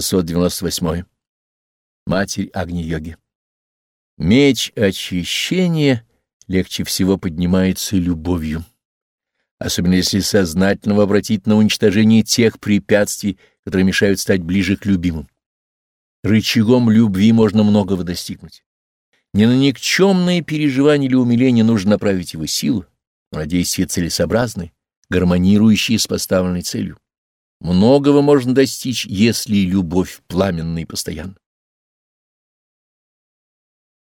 698. Матерь Агни-йоги. Меч очищения легче всего поднимается любовью, особенно если сознательно обратить на уничтожение тех препятствий, которые мешают стать ближе к любимым. Рычагом любви можно многого достигнуть. Не на никчемные переживания или умиления нужно направить его силу, но на действия целесообразные, гармонирующие с поставленной целью. Многого можно достичь, если любовь пламенна и постоянна.